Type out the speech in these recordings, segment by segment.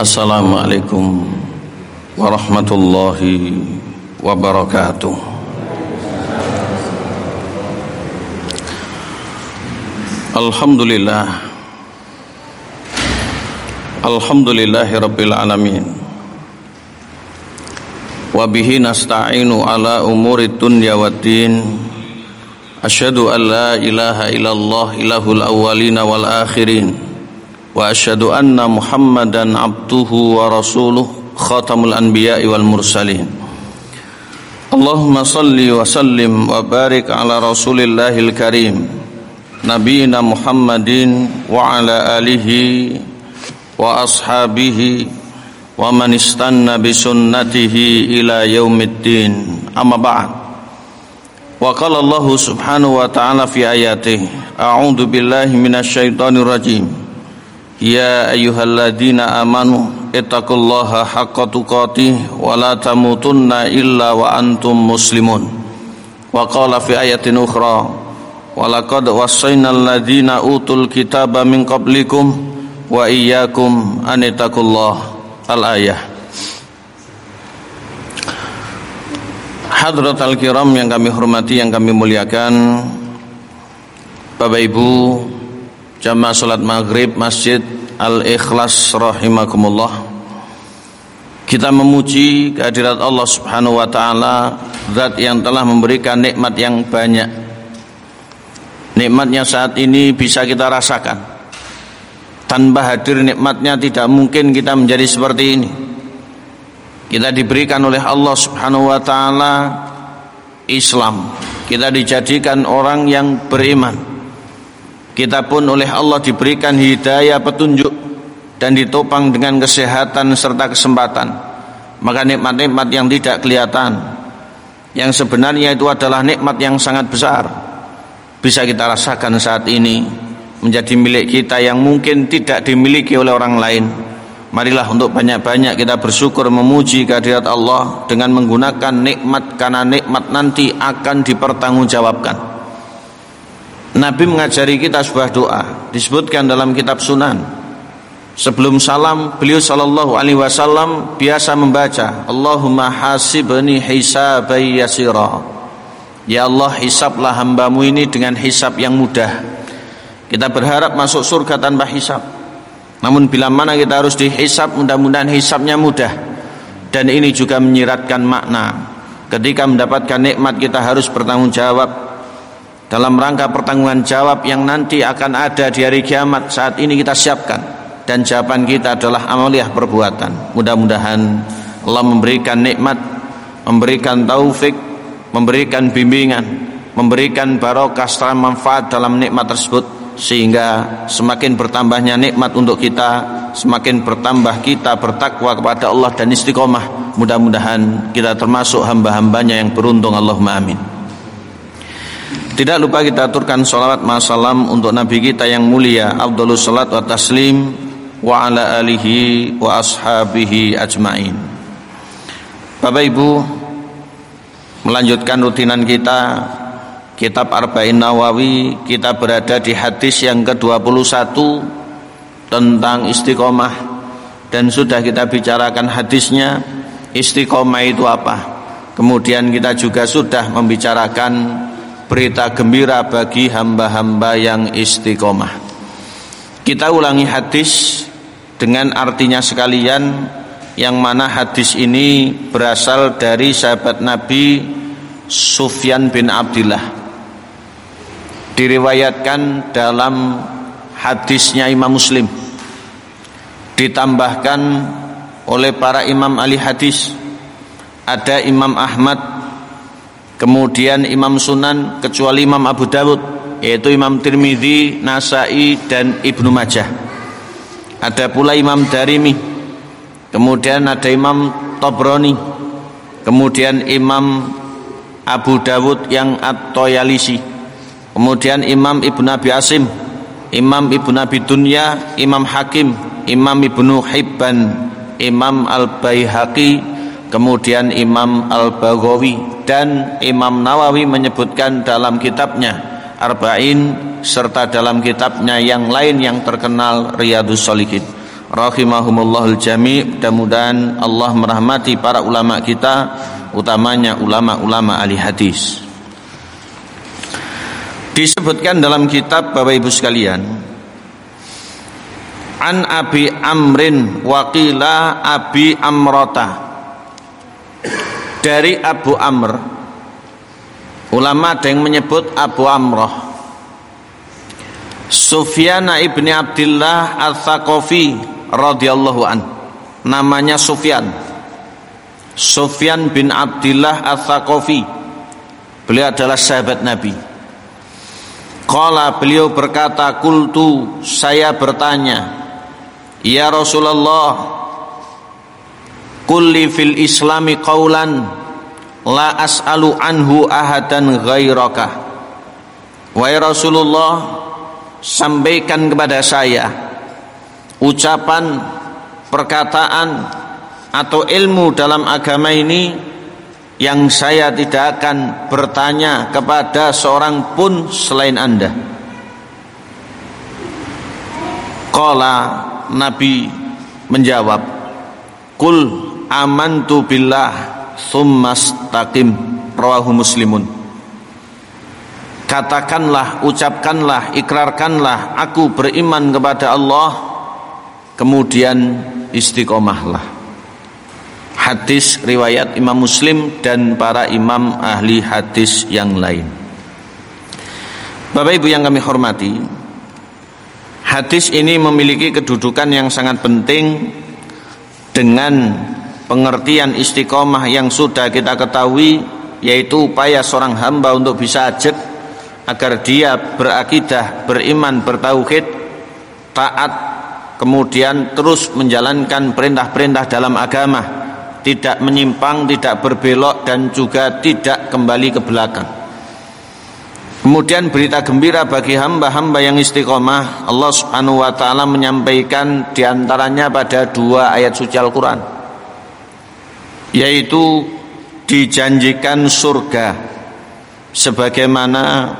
Assalamualaikum warahmatullahi wabarakatuh. Alhamdulillah. Alhamdulillahi rabbil alamin. Wabihi nasta'inu ala umuri dunya waddin Asyhadu an la ilaha illallah ilahul awwalina wal akhirin wa asyhadu anna Muhammadan abduhu wa rasuluh khatamul anbiya'i wal mursalin Allahumma salli wa sallim wa barik ala rasulillahil karim nabiyina Muhammadin wa ala alihi wa ashabihi wa man istanna bi sunnatihi ila yaumiddin amma ba'd wa qala Allah subhanahu wa ta'ala fi ayatihi a'udzu billahi minasy syaithanir rajim Ya ayyuhalladzina amanu ittaqullaha haqqa tuqatih wa la tamutunna illa wa antum muslimun. Wa qala fi ayatin ukhra wa laqad wassaynal ladzina utul kitaba min qablikum wa iyyakum an al-ayah. Hadratal kiram yang kami hormati yang kami muliakan Bapak Ibu jamaah salat maghrib Masjid Al-Ikhlas rahimakumullah. Kita memuji kehadirat Allah Subhanahu wa taala zat yang telah memberikan nikmat yang banyak. Nikmatnya saat ini bisa kita rasakan. Tanpa hadir nikmatnya tidak mungkin kita menjadi seperti ini. Kita diberikan oleh Allah Subhanahu wa taala Islam. Kita dijadikan orang yang beriman kita pun oleh Allah diberikan hidayah petunjuk dan ditopang dengan kesehatan serta kesempatan. Maka nikmat-nikmat yang tidak kelihatan yang sebenarnya itu adalah nikmat yang sangat besar bisa kita rasakan saat ini menjadi milik kita yang mungkin tidak dimiliki oleh orang lain. Marilah untuk banyak-banyak kita bersyukur memuji kehadirat Allah dengan menggunakan nikmat karena nikmat nanti akan dipertanggungjawabkan. Nabi mengajari kita sebuah doa disebutkan dalam kitab Sunan. Sebelum salam beliau sallallahu alaihi wasallam biasa membaca Allahumma hasibni hisabai yasira. Ya Allah hisablah hambamu ini dengan hisab yang mudah. Kita berharap masuk surga tanpa hisab. Namun bila mana kita harus dihisab mudah-mudahan hisabnya mudah. Dan ini juga menyiratkan makna. Ketika mendapatkan nikmat kita harus bertanggung jawab dalam rangka pertanggungan jawab yang nanti akan ada di hari kiamat saat ini kita siapkan. Dan jawaban kita adalah amaliah perbuatan. Mudah-mudahan Allah memberikan nikmat memberikan taufik memberikan bimbingan memberikan barokah serta manfaat dalam nikmat tersebut sehingga semakin bertambahnya nikmat untuk kita semakin bertambah kita bertakwa kepada Allah dan istiqomah. Mudah-mudahan kita termasuk hamba-hambanya yang beruntung. Allahumma amin tidak lupa kita aturkan salawat masalam untuk Nabi kita yang mulia Abdullah salat wa taslim Wa ala alihi wa ashabihi ajmain. Bapak Ibu Melanjutkan rutinan kita Kitab Arba'in Nawawi Kita berada di hadis yang ke-21 Tentang istiqomah. Dan sudah kita bicarakan hadisnya Istiqomah itu apa. Kemudian kita juga sudah membicarakan berita gembira bagi hamba-hamba yang istiqomah. Kita ulangi hadis dengan artinya sekalian yang mana hadis ini berasal dari sahabat Nabi Sufyan bin Abdullah. Diriwayatkan dalam hadisnya Imam Muslim. Ditambahkan oleh para imam ahli hadis. Ada Imam Ahmad Kemudian Imam Sunan kecuali Imam Abu Dawud yaitu Imam Tirmidzi, Nasai dan Ibnu Majah. Ada pula Imam Darimi. Kemudian ada Imam Tobroni. Kemudian Imam Abu Dawud yang At-Toyalisi. Kemudian Imam Ibnu Abi Asim, Imam Ibnu Abi Dunya, Imam Hakim, Imam Ibnu Hibban, Imam Al-Baihaqi, kemudian Imam Al-Baghawi dan Imam Nawawi menyebutkan dalam kitabnya Arba'in serta dalam kitabnya yang lain yang terkenal Riyadus Solihin rahimahumullahul jami mudah-mudahan Allah merahmati para ulama kita utamanya ulama-ulama ahli hadis. Disebutkan dalam kitab Bapak Ibu sekalian An Abi Amrin Wakila Abi Amrota dari Abu Amr ulama ada yang menyebut Abu Amroh Sufyan ibni Abdullah al-Thaqafi radhiyallahu an. Namanya Sufyan. Sufyan bin Abdullah Al-Thaqafi. Beliau adalah sahabat Nabi. Qala beliau berkata, "Kultu, saya bertanya, ya Rasulullah, kulli fil islami qaulan la as'alu anhu ahadan ghairaka." Wahai Rasulullah, sampaikan kepada saya ucapan, perkataan atau ilmu dalam agama ini yang saya tidak akan bertanya kepada seorang pun selain Anda. Qala Nabi menjawab, "Kul amantu billah tsumastaqim." Rawahu Muslimun. Katakanlah, ucapkanlah, ikrarkanlah aku beriman kepada Allah kemudian istiqomahlah hadis riwayat Imam Muslim dan para imam ahli hadis yang lain Bapak Ibu yang kami hormati hadis ini memiliki kedudukan yang sangat penting dengan pengertian istiqomah yang sudah kita ketahui yaitu upaya seorang hamba untuk bisa ajak agar dia berakidah, beriman, bertauhid, taat kemudian terus menjalankan perintah-perintah dalam agama, tidak menyimpang, tidak berbelok dan juga tidak kembali ke belakang. Kemudian berita gembira bagi hamba-hamba yang istiqomah Allah subhanahu wa ta'ala menyampaikan di antaranya pada dua ayat suci Al-Quran Yaitu dijanjikan surga Sebagaimana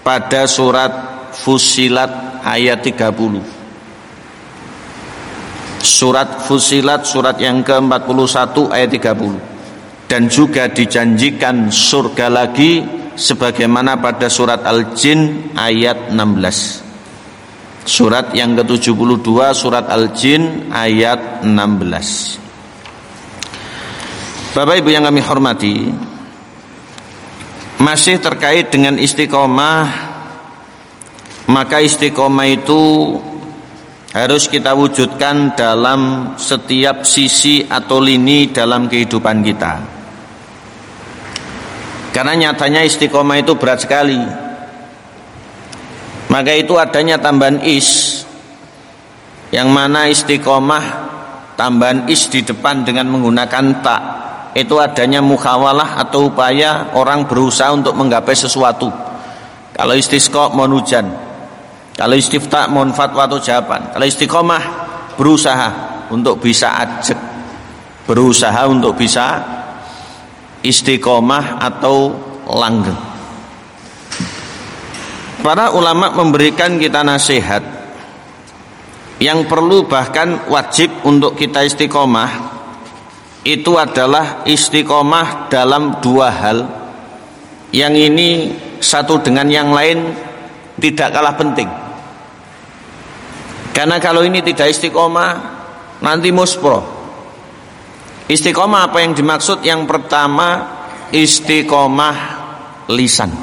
pada surat Fusilat ayat 30 Surat Fusilat surat yang ke-41 ayat 30 Dan juga dijanjikan surga lagi Sebagaimana pada surat Al-Jin ayat 16 Surat yang ke-72 surat Al-Jin ayat 16 Bapak Ibu yang kami hormati Masih terkait dengan istiqomah Maka istiqomah itu harus kita wujudkan dalam setiap sisi atau lini dalam kehidupan kita. Karena nyatanya istiqomah itu berat sekali. Maka itu adanya tambahan is yang mana istiqomah tambahan is di depan dengan menggunakan tak itu adanya mukhawalah atau upaya orang berusaha untuk menggapai sesuatu. Kalau istisqa mohon hujan, kalau istifta mohon fatwa atau jawaban. Kalau istiqomah berusaha untuk bisa ajak. Berusaha untuk bisa istiqomah atau langgeng. Para ulama memberikan kita nasihat yang perlu bahkan wajib untuk kita istiqomah itu adalah istiqomah dalam dua hal yang ini satu dengan yang lain tidak kalah penting karena kalau ini tidak istiqomah nanti muspro. Istiqomah apa yang dimaksud? Yang pertama istiqomah lisan.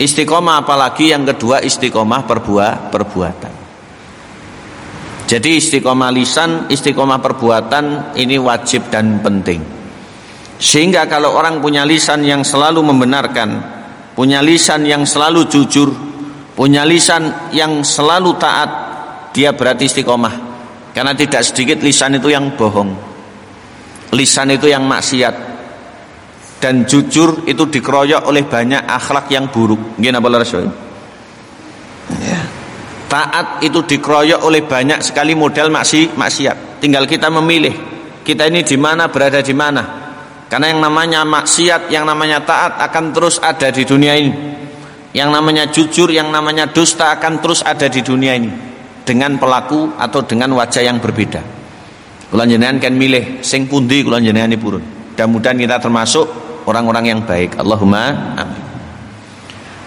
Istiqomah apalagi yang kedua istiqomah perbuat perbuatan. Jadi istiqomah lisan, istiqomah perbuatan ini wajib dan penting. Sehingga kalau orang punya lisan yang selalu membenarkan, punya lisan yang selalu jujur, punya lisan yang selalu taat dia berarti istiqomah karena tidak sedikit lisan itu yang bohong lisan itu yang maksiat dan jujur itu dikeroyok oleh banyak akhlak yang buruk apa ya. Taat itu dikeroyok oleh banyak sekali model maksi maksiat tinggal kita memilih kita ini di mana berada di mana karena yang namanya maksiat yang namanya taat akan terus ada di dunia ini yang namanya jujur, yang namanya dusta akan terus ada di dunia ini dengan pelaku atau dengan wajah yang berbeda. Kula jenengan kan milih sing pundi kula jenengan purun. Mudah-mudahan kita termasuk orang-orang yang baik. Allahumma amin.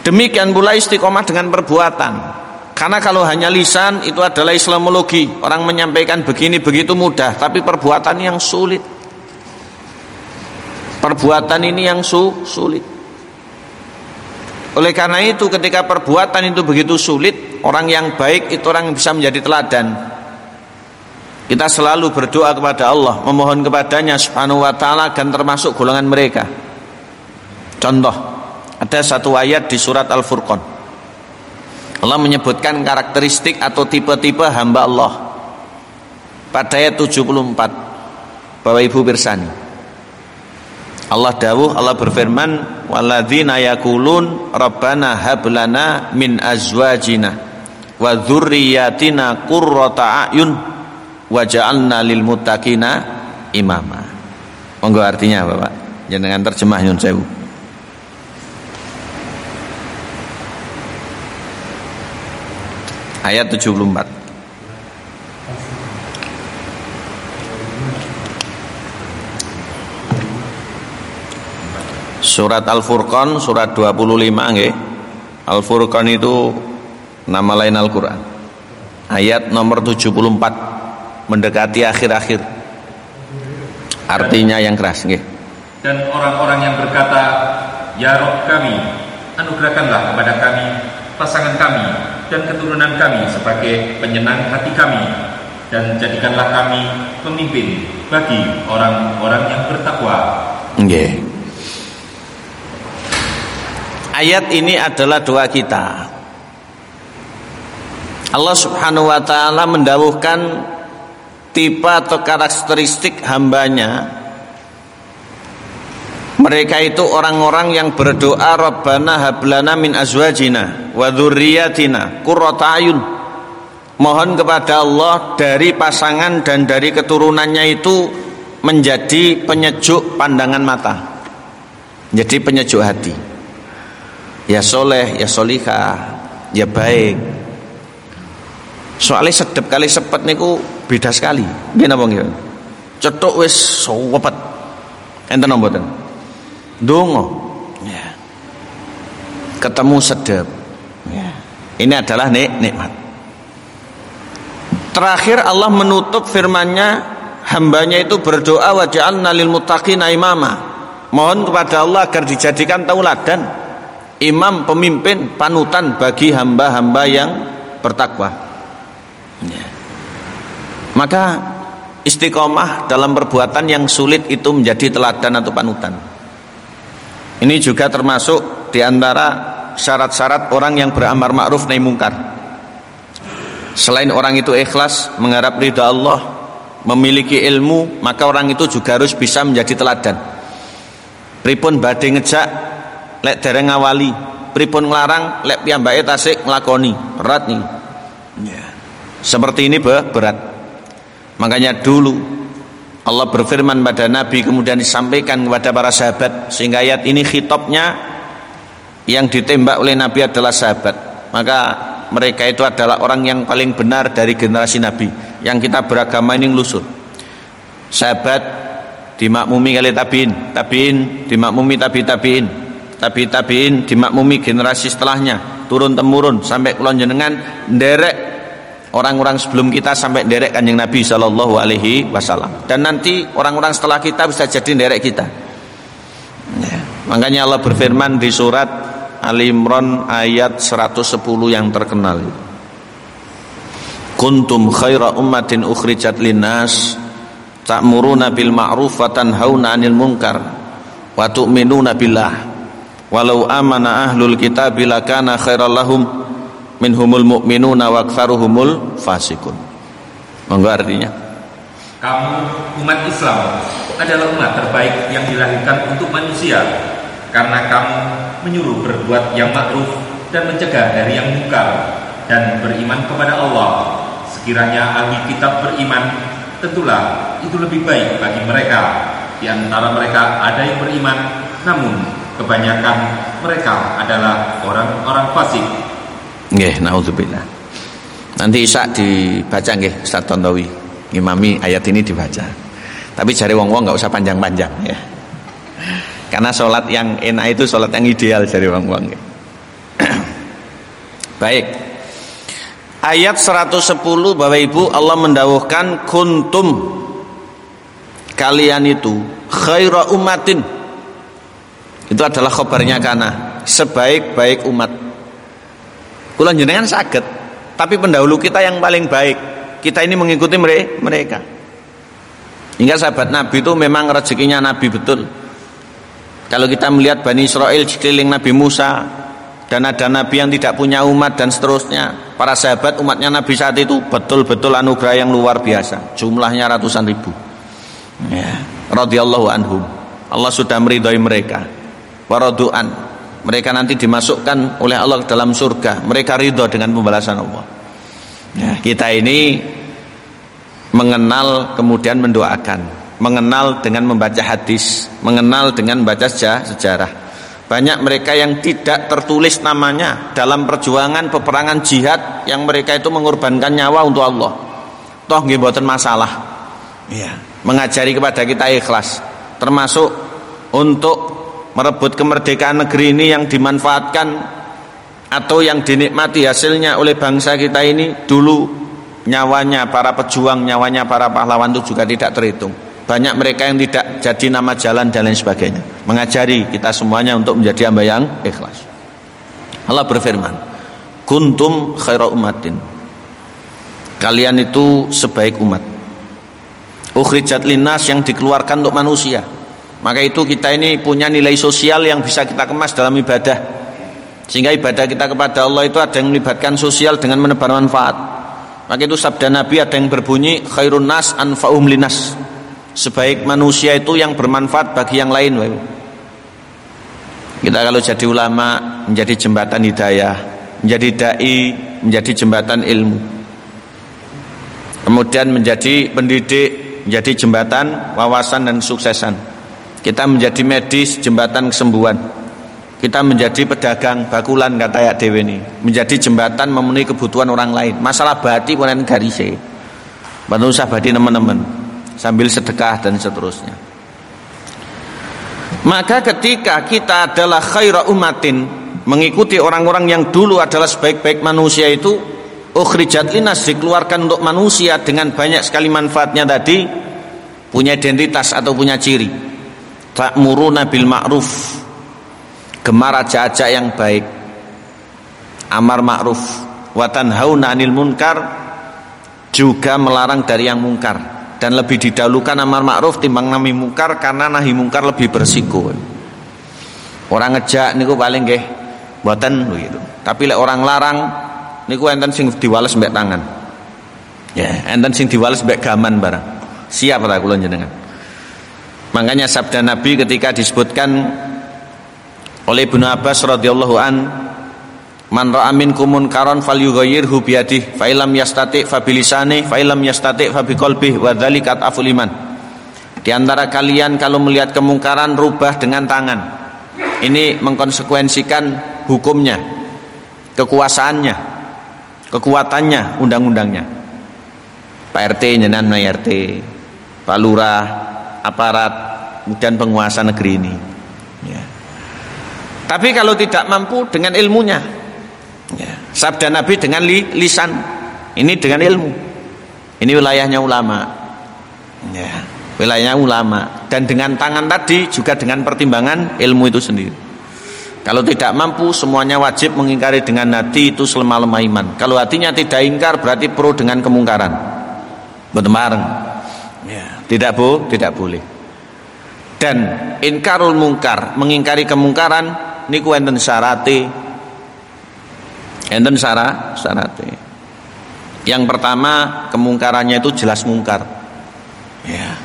Demikian pula istiqomah dengan perbuatan. Karena kalau hanya lisan itu adalah Islamologi. Orang menyampaikan begini begitu mudah, tapi perbuatan yang sulit. Perbuatan ini yang su sulit. Oleh karena itu ketika perbuatan itu begitu sulit, orang yang baik itu orang yang bisa menjadi teladan. Kita selalu berdoa kepada Allah, memohon kepadanya subhanahu wa ta'ala dan termasuk golongan mereka. Contoh, ada satu ayat di surat Al-Furqan. Allah menyebutkan karakteristik atau tipe-tipe hamba Allah. Pada ayat 74, Bapak Ibu Pirsani. Allah dawuh Allah berfirman walladzina yaqulun rabbana hablana min azwajina wa dzurriyyatina qurrata a'yun waj'alna lil muttaqina imama. Monggo artinya Bapak. Jenengan terjemah nyun sewu. Ayat 74. Surat Al-Furqan surat 25 nggih. Al-Furqan itu nama lain Al-Qur'an. Ayat nomor 74 mendekati akhir-akhir. Artinya yang keras nggih. Dan orang-orang yang berkata, "Ya Rob kami, anugerahkanlah kepada kami pasangan kami dan keturunan kami sebagai penyenang hati kami dan jadikanlah kami pemimpin bagi orang-orang yang bertakwa." Nggih. Ayat ini adalah doa kita. Allah Subhanahu wa taala mendawuhkan tipe atau karakteristik hambanya mereka itu orang-orang yang berdoa Rabbana hablana min azwajina wa dzurriyyatina qurrata ayun. Mohon kepada Allah dari pasangan dan dari keturunannya itu menjadi penyejuk pandangan mata. Jadi penyejuk hati ya soleh, ya solihah, ya baik. Soalnya sedep kali sepet niku beda sekali. Gimana bang? Cetuk wis sowepet. Enten mboten? Dongo. Ya. Ketemu sedep. Ya. Ini adalah nik nikmat. Terakhir Allah menutup firman-Nya hambanya itu berdoa wa ja'alna lil muttaqina imama. Mohon kepada Allah agar dijadikan tauladan imam pemimpin panutan bagi hamba-hamba yang bertakwa ya. maka istiqomah dalam perbuatan yang sulit itu menjadi teladan atau panutan ini juga termasuk di antara syarat-syarat orang yang beramar ma'ruf nahi mungkar. Selain orang itu ikhlas mengharap ridha Allah memiliki ilmu maka orang itu juga harus bisa menjadi teladan. Pripun badhe ngejak lek dereng ngawali. Pripun nglarang lek piyambake tasik nglakoni. Berat nih. Ya. seperti ini berat. Makanya dulu Allah berfirman pada Nabi kemudian disampaikan kepada para sahabat sehingga ayat ini khitabnya yang ditembak oleh Nabi adalah sahabat. Maka mereka itu adalah orang yang paling benar dari generasi Nabi. Yang kita beragama ini ngelusur sahabat dimakmumi kali tabiin. Tabiin dimakmumi tabi tabiin. Tabi tabiin dimakmumi generasi setelahnya. Turun temurun sampai kulon jenengan derek orang-orang sebelum kita sampai derek kanjeng Nabi Shallallahu Alaihi Wasallam. Dan nanti orang-orang setelah kita bisa jadi derek kita. Ya. makanya Allah berfirman di surat Ali Imran ayat 110 yang terkenal kuntum khaira ummatin ukhrijat linnas ta'muruna bil ma'ruf wa tanhauna 'anil munkar wa tu'minuna billah. Walau amana ahlul kitab lakana khairal lahum minhumul mu'minuna wa aktsaruhumul fasikun monggo artinya. Kamu umat Islam adalah umat terbaik yang dilahirkan untuk manusia karena kamu menyuruh berbuat yang makruh dan mencegah dari yang mungkar dan beriman kepada Allah. Sekiranya ahli kitab beriman tentulah itu lebih baik bagi mereka. Di antara mereka ada yang beriman namun kebanyakan mereka adalah orang-orang fasik. Nggih, naudzubillah. Nanti Isa dibaca nggih Ustaz Tontowi. Ngimami ayat ini dibaca. Tapi cari wong-wong nggak usah panjang-panjang ya. Karena sholat yang enak itu sholat yang ideal cari wong-wong. Baik. Ayat 110 Bapak Ibu Allah mendawuhkan kuntum kalian itu khaira umatin. Itu adalah khabarnya karena sebaik-baik umat. Kula jenengan sakit, tapi pendahulu kita yang paling baik. Kita ini mengikuti mereka. Hingga sahabat Nabi itu memang rezekinya Nabi betul. Kalau kita melihat Bani Israel sekeliling Nabi Musa dan ada Nabi yang tidak punya umat dan seterusnya. Para sahabat umatnya Nabi saat itu betul-betul anugerah yang luar biasa. Jumlahnya ratusan ribu. Ya, radhiyallahu anhum. Allah sudah meridhoi mereka. Waradu'an. Mereka nanti dimasukkan oleh Allah ke dalam surga. Mereka ridho dengan pembalasan Allah. Ya, kita ini mengenal kemudian mendoakan, mengenal dengan membaca hadis, mengenal dengan membaca sejarah. Banyak mereka yang tidak tertulis namanya dalam perjuangan peperangan jihad yang mereka itu mengorbankan nyawa untuk Allah. Toh nggih masalah. Iya, mengajari kepada kita ikhlas, termasuk untuk merebut kemerdekaan negeri ini yang dimanfaatkan atau yang dinikmati hasilnya oleh bangsa kita ini dulu nyawanya para pejuang, nyawanya para pahlawan itu juga tidak terhitung. Banyak mereka yang tidak jadi nama jalan dan lain sebagainya. Mengajari kita semuanya untuk menjadi hamba yang ikhlas. Allah berfirman, "Kuntum khaira umatin." Kalian itu sebaik umat. Ukhrijat linas yang dikeluarkan untuk manusia. Maka itu kita ini punya nilai sosial yang bisa kita kemas dalam ibadah. Sehingga ibadah kita kepada Allah itu ada yang melibatkan sosial dengan menebar manfaat. Maka itu sabda Nabi ada yang berbunyi khairun nas anfa'um linas. Sebaik manusia itu yang bermanfaat bagi yang lain. Kita kalau jadi ulama menjadi jembatan hidayah, menjadi dai, menjadi jembatan ilmu. Kemudian menjadi pendidik, menjadi jembatan wawasan dan suksesan. Kita menjadi medis, jembatan kesembuhan. Kita menjadi pedagang bakulan kata ya dewe ini. Menjadi jembatan memenuhi kebutuhan orang lain. Masalah bati punan garise bantu usah bati teman-teman. Sambil sedekah dan seterusnya. Maka ketika kita adalah khaira umatin mengikuti orang-orang yang dulu adalah sebaik-baik manusia itu ukhrijat linas dikeluarkan untuk manusia dengan banyak sekali manfaatnya tadi punya identitas atau punya ciri ta'muruna bil ma'ruf. Gemar aja-aja yang baik. Amar ma'ruf. Watan hauna anil munkar. Juga melarang dari yang mungkar. Dan lebih didahulukan amar ma'ruf timbang nahi mungkar karena nahi mungkar lebih bersiko orang ngejak niku paling nggih buatan begitu tapi lek orang larang niku enten sing diwales mbek tangan. Ya enten sing diwales mbek gaman barang. Siap ta kula jenengan makanya sabda Nabi ketika disebutkan oleh Ibnu Abbas radhiyallahu an Man ra'a minkum munkaran falyughayyirhu bi yadihi fa illam yastati fa bilisani fa illam yastati fa biqalbihi wa dzalika afuliman Di antara kalian kalau melihat kemungkaran rubah dengan tangan. Ini mengkonsekuensikan hukumnya, kekuasaannya, kekuatannya, undang-undangnya. Pak RT nyenan RT, Pak Lurah, aparat, kemudian penguasa negeri ini. Ya. Tapi kalau tidak mampu dengan ilmunya. Ya. Sabda Nabi dengan li, lisan. Ini dengan ilmu. Ini wilayahnya ulama. Ya. Wilayahnya ulama. Dan dengan tangan tadi juga dengan pertimbangan ilmu itu sendiri. Kalau tidak mampu semuanya wajib mengingkari dengan hati itu selemah-lemah iman. Kalau hatinya tidak ingkar berarti pro dengan kemungkaran. Betul Ya. Tidak bu, tidak boleh. Dan inkarul mungkar, mengingkari kemungkaran niku enten syarate enten syarat syarate yang pertama kemungkarannya itu jelas mungkar. Ya.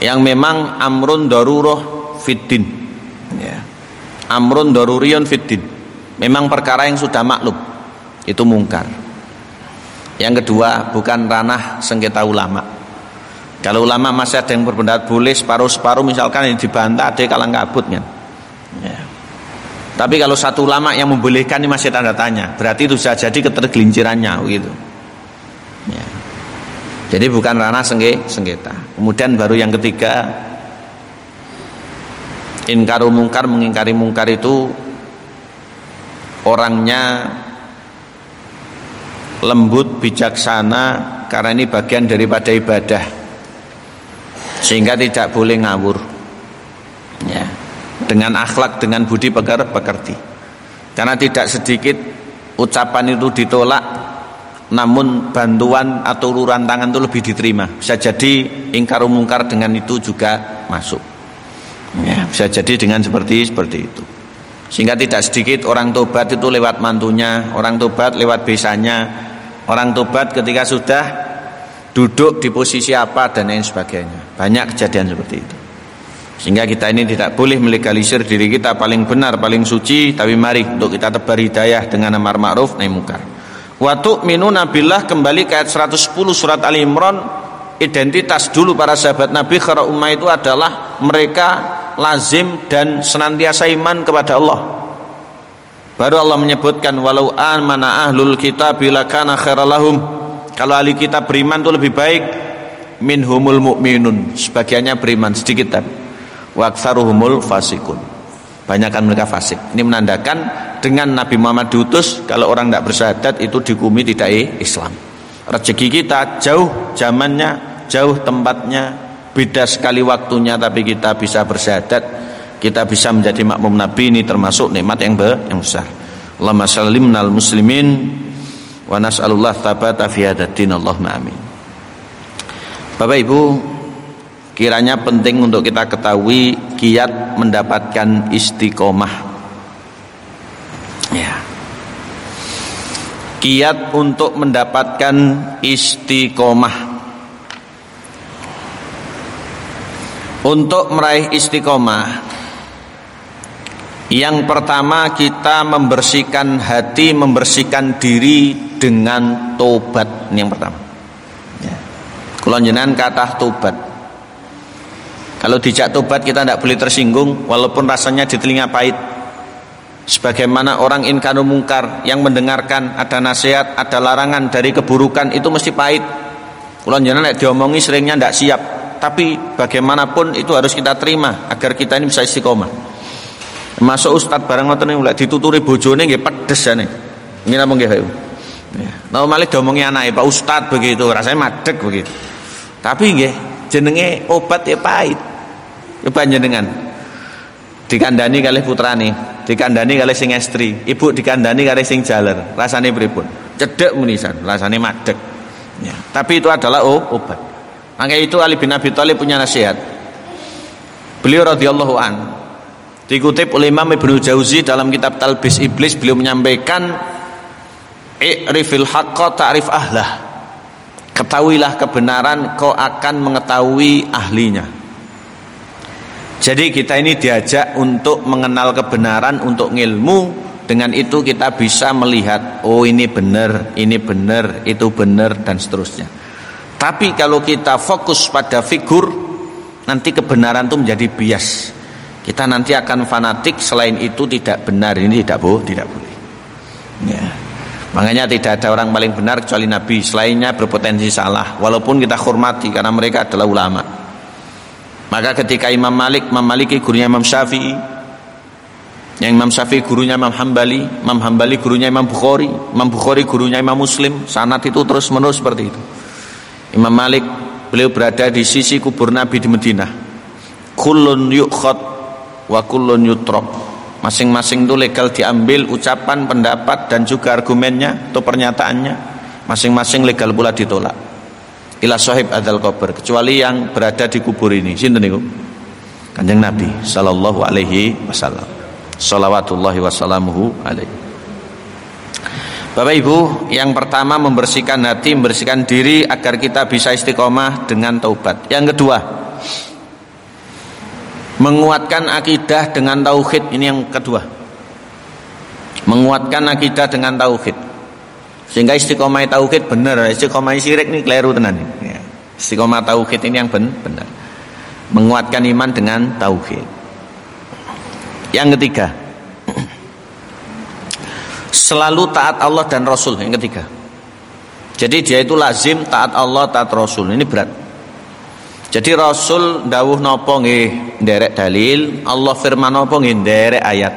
Yang memang amrun daruroh fiddin. Ya. Amrun darurion fiddin. Memang perkara yang sudah maklum itu mungkar. Yang kedua bukan ranah sengketa ulama kalau ulama masih ada yang berpendapat boleh separuh-separuh misalkan yang dibantah ada kalang kabut kan ya. Tapi kalau satu ulama yang membolehkan ini masih tanda tanya, berarti itu bisa jadi ketergelincirannya gitu. Jadi bukan ranah sengketa. Kemudian baru yang ketiga inkaru mungkar mengingkari mungkar itu orangnya lembut bijaksana karena ini bagian daripada ibadah sehingga tidak boleh ngawur. Ya. Dengan akhlak dengan budi pekerti. Karena tidak sedikit ucapan itu ditolak namun bantuan atau uluran tangan itu lebih diterima. Bisa jadi ingkar mungkar dengan itu juga masuk. Ya, bisa jadi dengan seperti seperti itu. Sehingga tidak sedikit orang tobat itu lewat mantunya orang tobat lewat besanya orang tobat ketika sudah duduk di posisi apa dan lain sebagainya banyak kejadian seperti itu sehingga kita ini tidak boleh melegalisir diri kita paling benar paling suci tapi mari untuk kita tebar hidayah dengan amar ma'ruf nahi mungkar Waktu minu nabilah kembali ke ayat 110 surat Ali Imran identitas dulu para sahabat Nabi kara ummah itu adalah mereka lazim dan senantiasa iman kepada Allah. Baru Allah menyebutkan walau an mana ahlul kitab bila kana khairalahum. Kalau ahli kitab beriman itu lebih baik minhumul mu'minun. Sebagiannya beriman sedikit tapi wa fasikun. Banyakkan mereka fasik. Ini menandakan dengan Nabi Muhammad diutus kalau orang tidak bersyahadat itu dikumi tidak Islam rezeki kita jauh zamannya jauh tempatnya beda sekali waktunya tapi kita bisa bersyahadat kita bisa menjadi makmum Nabi ini termasuk nikmat yang, yang besar Allahumma sallimnal muslimin wa nas'alullah tabata fi hadatin Allahumma amin Bapak Ibu kiranya penting untuk kita ketahui kiat mendapatkan istiqomah Ya. Kiat untuk mendapatkan istiqomah. Untuk meraih istiqomah Yang pertama kita membersihkan hati Membersihkan diri dengan tobat Ini yang pertama ya. Kulonjenan kata tobat Kalau dijak tobat kita tidak boleh tersinggung Walaupun rasanya di telinga pahit Sebagaimana orang inkanu mungkar yang mendengarkan ada nasihat, ada larangan dari keburukan itu mesti pahit. Kalau jangan diomongi seringnya tidak siap. Tapi bagaimanapun itu harus kita terima agar kita ini bisa istiqomah. Masuk ustad barang ngoten mulai dituturi bojone nggih pedes jane. Ngene apa nggih Ya. Nah, malah diomongi anake Pak Ustad begitu, rasanya madek begitu. Tapi nggih jenenge obat ya pahit. Ya panjenengan dikandani kali putrane dikandani kali sing estri ibu dikandani kali sing jaler rasane pripun cedek munisan rasane madek ya. tapi itu adalah oh, obat maka itu Ali bin Abi Thalib punya nasihat beliau radhiyallahu an dikutip oleh Imam Ibnu Jauzi dalam kitab Talbis Iblis beliau menyampaikan i'rifil haqqa ta'rif ahlah ketahuilah kebenaran kau akan mengetahui ahlinya jadi kita ini diajak untuk mengenal kebenaran, untuk ngilmu. Dengan itu kita bisa melihat, oh ini benar, ini benar, itu benar dan seterusnya. Tapi kalau kita fokus pada figur, nanti kebenaran itu menjadi bias. Kita nanti akan fanatik, selain itu tidak benar, ini tidak boleh, tidak boleh. Ya. Makanya tidak ada orang paling benar kecuali Nabi, selainnya berpotensi salah. Walaupun kita hormati karena mereka adalah ulama. Maka ketika Imam Malik Imam Maliki gurunya Imam Syafi'i yang Imam Syafi'i gurunya Imam Hambali Imam Hambali gurunya Imam Bukhari Imam Bukhari gurunya Imam Muslim sanat itu terus menerus seperti itu Imam Malik beliau berada di sisi kubur Nabi di Madinah kullun yukhot wa kullun masing-masing itu legal diambil ucapan pendapat dan juga argumennya atau pernyataannya. Masing-masing legal pula ditolak. Ila sahib adzal qabr kecuali yang berada di kubur ini. Sinten niku? Kanjeng Nabi sallallahu alaihi wasallam. Salawatullahi wasallamuhu alaihi. Bapak Ibu yang pertama membersihkan hati membersihkan diri agar kita bisa istiqomah dengan taubat. Yang kedua menguatkan akidah dengan tauhid ini yang kedua menguatkan akidah dengan tauhid sehingga istiqomah tauhid benar, istiqomah syirik ini keliru tenan. Ya. Istiqomah tauhid ini yang ben benar. Menguatkan iman dengan tauhid. Yang ketiga, selalu taat Allah dan Rasul yang ketiga. Jadi dia itu lazim taat Allah, taat Rasul. Ini berat. Jadi Rasul dawuh napa nggih nderek dalil, Allah firman napa nggih nderek ayat.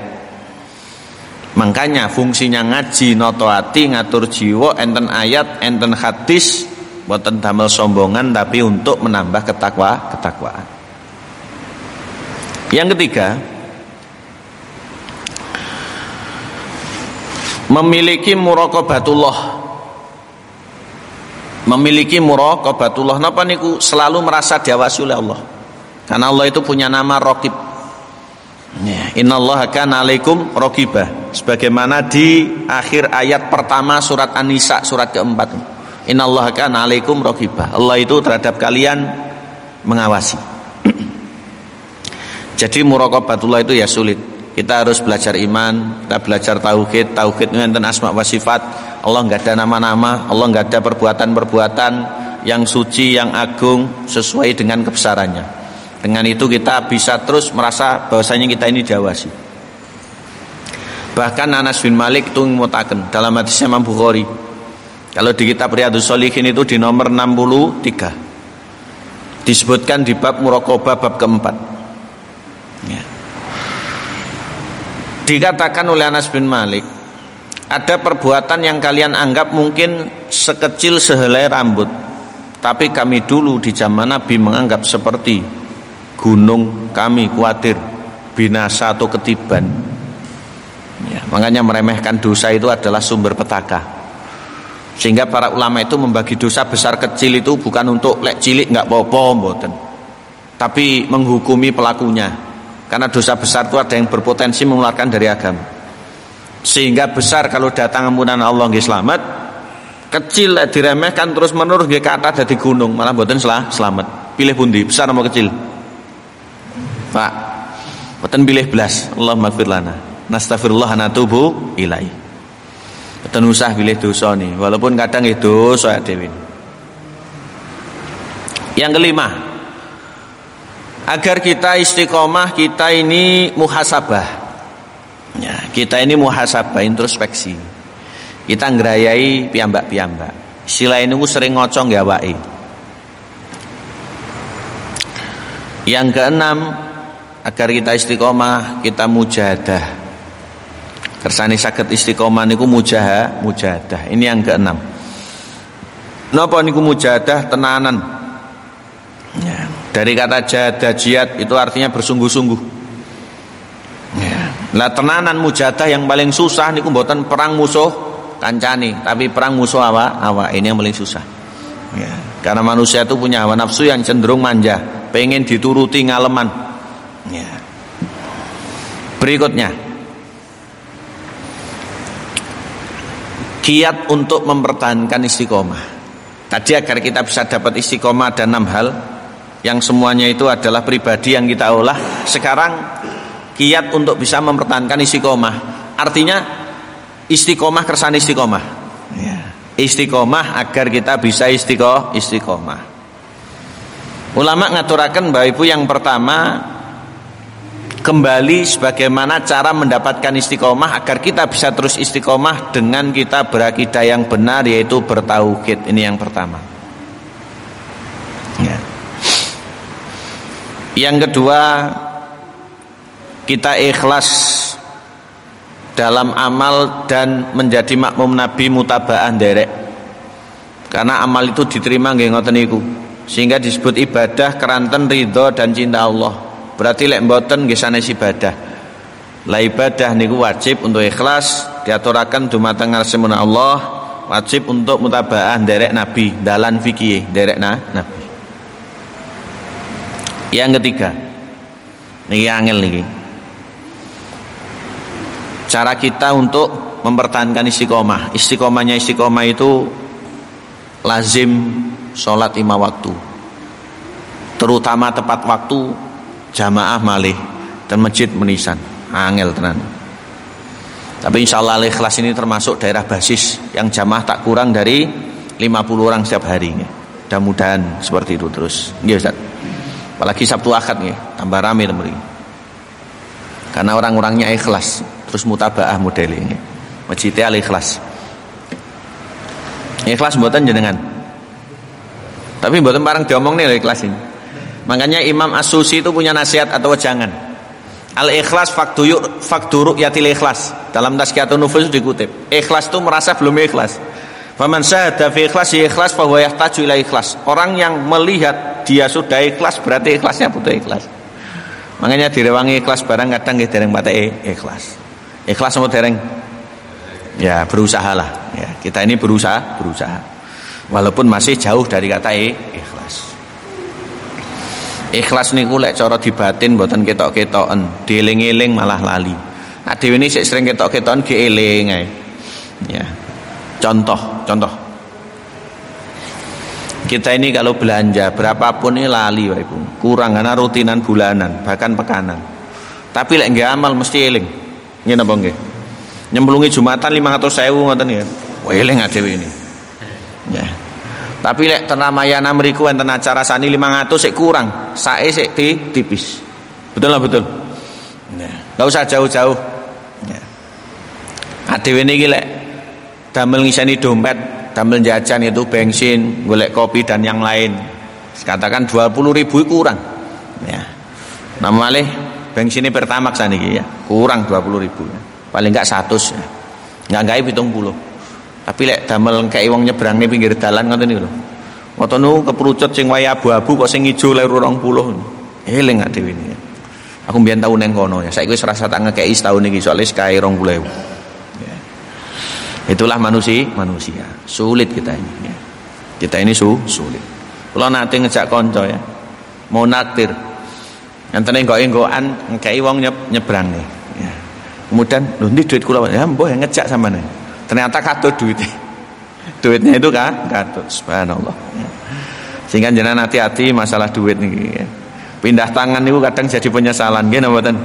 Makanya fungsinya ngaji noto hati ngatur jiwa enten ayat enten hadis boten damel sombongan tapi untuk menambah ketakwa ketakwaan. Yang ketiga, memiliki muraqabatullah memiliki muraqabatullah. Napa niku? Selalu merasa diawasi oleh Allah. Karena Allah itu punya nama ya, Innallaha kana alaikum raqibah. Sebagaimana di akhir ayat pertama surat An-Nisa surat keempat. Innallaha kana alaikum raqibah. Allah itu terhadap kalian mengawasi. Jadi muraqabatullah itu ya sulit kita harus belajar iman, kita belajar tauhid, tauhid dengan asma wa sifat. Allah nggak ada nama-nama, Allah nggak ada perbuatan-perbuatan yang suci, yang agung sesuai dengan kebesarannya. Dengan itu kita bisa terus merasa bahwasanya kita ini diawasi. Bahkan Anas bin Malik itu mengatakan dalam hadis Imam Bukhari. Kalau di kitab Riyadhus Shalihin itu di nomor 63 disebutkan di bab muraqabah bab keempat. Ya. Dikatakan oleh Anas bin Malik, ada perbuatan yang kalian anggap mungkin sekecil sehelai rambut, tapi kami dulu di zaman Nabi menganggap seperti gunung kami khawatir binasa atau ketiban. Ya, makanya meremehkan dosa itu adalah sumber petaka. Sehingga para ulama itu membagi dosa besar kecil itu bukan untuk lek cilik nggak apa-apa Tapi menghukumi pelakunya. Karena dosa besar itu ada yang berpotensi mengeluarkan dari agama. Sehingga besar kalau datang ampunan Allah nggih selamat, kecil diremehkan terus menerus nggih kata dari gunung, malah salah selamat. Pilih pundi, besar atau kecil? Pak. Mboten pilih belas. Allah maghfir lana. Nastaghfirullah natubu ilai. Mboten usah pilih dosa nih, walaupun kadang itu dosa dewi. Yang kelima, agar kita istiqomah kita ini muhasabah. Ya, kita ini muhasabah introspeksi. Kita ngerayai piambak-piambak sila ini sering ngocong ya wae yang keenam agar kita istiqomah kita mujahadah. Kersani sakit istiqomah niku mujaha mujahadah ini yang keenam. Napa niku mujahadah? Tenanan dari kata jada jihad itu artinya bersungguh-sungguh. Ya. Lah tenanan mujadah yang paling susah niku mboten perang musuh kancani, tapi perang musuh awa awa ini yang paling susah. Ya. Karena manusia itu punya hawa nafsu yang cenderung manja, pengen dituruti ngaleman. Ya. Berikutnya, kiat untuk mempertahankan istiqomah. Tadi agar kita bisa dapat istiqomah ada enam hal yang semuanya itu adalah pribadi yang kita olah. Sekarang kiat untuk bisa mempertahankan istiqomah. Artinya istiqomah kersane istiqomah. Ya. istiqomah agar kita bisa istiqo istiqomah. Ulama ngaturakan bahwa ibu yang pertama kembali sebagaimana cara mendapatkan istiqomah agar kita bisa terus istiqomah dengan kita berakidah yang benar yaitu bertauhid. Ini yang pertama Yang kedua, kita ikhlas dalam amal dan menjadi makmum Nabi mutabaan derek. Karena amal itu diterima nggih. Sehingga disebut ibadah keranten ridho dan cinta Allah. Berarti lek mboten nggih ibadah. La ibadah niku wajib untuk ikhlas diaturaken dumateng ngarsemuna Allah, wajib untuk mutabaan derek Nabi, dalan fikih derek na, Nabi. Yang ketiga, ini angel nih. Cara kita untuk mempertahankan istiqomah. Istiqomahnya istiqomah itu lazim sholat lima waktu. Terutama tepat waktu jamaah malih dan masjid menisan. Angel tenan. Tapi insya Allah ikhlas ini termasuk daerah basis yang jamaah tak kurang dari 50 orang setiap hari. Mudah-mudahan seperti itu terus. Iya Ustaz. Apalagi Sabtu Ahad nih, tambah rame teman Karena orang-orangnya ikhlas, terus mutabaah ini. Masjidnya al ikhlas. Ikhlas mboten jenengan. Tapi mboten bareng diomong nih ikhlas ini. Makanya Imam As-Susi itu punya nasihat atau jangan. Al ikhlas faktu fakturu yatil ikhlas. Dalam tazkiyatun nufus dikutip. Ikhlas itu merasa belum ikhlas. Faman syahada fi ikhlas ya ikhlas fa yahtaju ila ikhlas. Orang yang melihat dia sudah ikhlas berarti ikhlasnya butuh ikhlas. Makanya direwangi ikhlas barang kadang nggih dereng pateke ikhlas. Ikhlas mau dereng ya berusaha lah ya. Kita ini berusaha, berusaha. Walaupun masih jauh dari kata ikhlas. Ikhlas niku lek cara dibatin mboten ketok-ketoken, dieling-eling malah lali. Nah dhewe ini sering ketok-ketoken eling ae. Ya. Contoh, contoh. Kita ini kalau belanja berapapun ini lali Pak Ibu. Kurang karena rutinan bulanan, bahkan pekanan. Tapi lek nggak amal mesti eling. Ngene apa nggih? Nyemplungi Jumatan 500.000 ngoten ya. Wah eling dhewe ini. Ya. Tapi lek ten Ramayana mriku enten acara sani 500 sik kurang, sae sik tipis. Betul lah betul. Ya. Enggak usah jauh-jauh. Ya. Adewe niki lek damel ngiseni dompet, damel jajan itu bensin, golek kopi dan yang lain. Katakan 20 ribu kurang. Ya. Namanya bensinnya pertamax saniki ya, kurang 20 ribu. Ya. Paling enggak 100 ya. Enggak enggak hitung puluh. Tapi lek damel kayak wong nyebrang nih pinggir dalan ngoten niku lho. Ngoten niku keperucut sing waya abu-abu kok sing ijo leru 20. Eling gak dhewe ini. Ya. Aku mbiyen tau neng kono ya. Saiki wis rasa tak ngekeki setahun iki soalnya sekae 20.000. Itulah manusia, manusia. Sulit kita ini. Ya. Kita ini su, sulit. Kalau nanti ngejak konco ya, mau naktir, Yang kok enggoan, ngkai wong nyebrang nih. Ya. Kemudian, ini duit kula, ya mbah yang ngejak sama nih. Ternyata katut duitnya. Duitnya itu kan katut, subhanallah. Ya. Sehingga jangan hati-hati masalah duit nih. Ya. Pindah tangan itu kadang jadi penyesalan, gini mboten.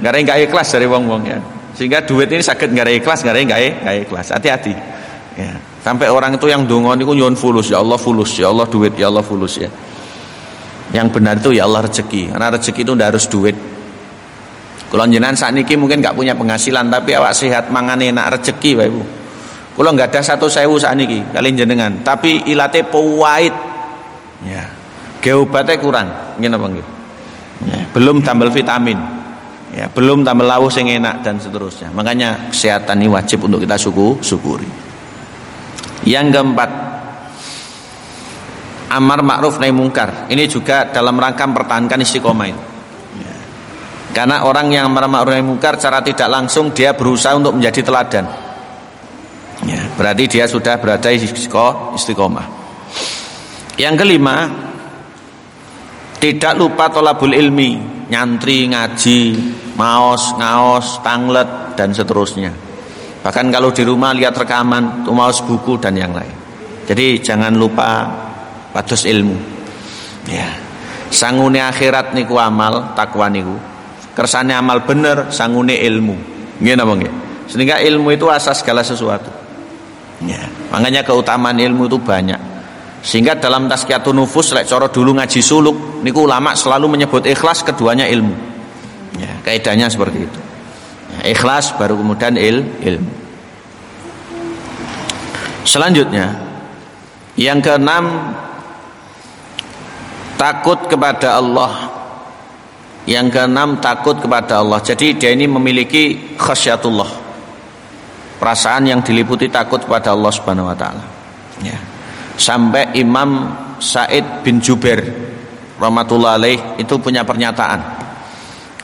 Karena enggak ikhlas dari wong-wong ya. Sehingga duit ini sakit nggak ikhlas, nggak nggak nggak ikhlas. Hati-hati. Ya. Sampai orang itu yang dongon itu nyuwun fulus, ya Allah fulus, ya Allah duit, ya Allah fulus ya. Yang benar itu ya Allah rezeki. Karena rezeki itu ndak harus duit. Kalau jenengan saat ini mungkin nggak punya penghasilan tapi awak sehat mangan enak rezeki Bapak Ibu. Kalau nggak ada satu sewu saat ini kalian jenengan, tapi ilate pewait. Ya. Geobatnya kurang, ngene apa Ya, belum tambah vitamin ya belum tambah lawuh sing enak dan seterusnya. Makanya kesehatan ini wajib untuk kita syukur syukuri. Yang keempat amar ma'ruf nahi mungkar. Ini juga dalam rangka mempertahankan istiqomah ini. Ya. karena orang yang amar ma'ruf nahi mungkar cara tidak langsung dia berusaha untuk menjadi teladan. Ya, berarti dia sudah berada di istiqomah. Yang kelima tidak lupa tolabul ilmi. Nyantri ngaji maos, ngaos, tanglet dan seterusnya. Bahkan kalau di rumah lihat rekaman, maos buku dan yang lain. Jadi jangan lupa pados ilmu. Ya. Sangune akhirat niku amal, takwa niku. Kersane amal bener, sangune ilmu. Nggih napa nggih? Sehingga ilmu itu asas segala sesuatu. Ya. Makanya keutamaan ilmu itu banyak. Sehingga dalam tazkiyatun nufus lek cara dulu ngaji suluk niku ulama selalu menyebut ikhlas keduanya ilmu. Ya, kaidahnya seperti itu. Ikhlas baru kemudian il, ilmu. Selanjutnya, yang keenam takut kepada Allah. Yang keenam takut kepada Allah. Jadi dia ini memiliki khasyatullah. Perasaan yang diliputi takut kepada Allah Subhanahu wa taala. Ya. Sampai Imam Said bin Jubair rahmatullah alaih itu punya pernyataan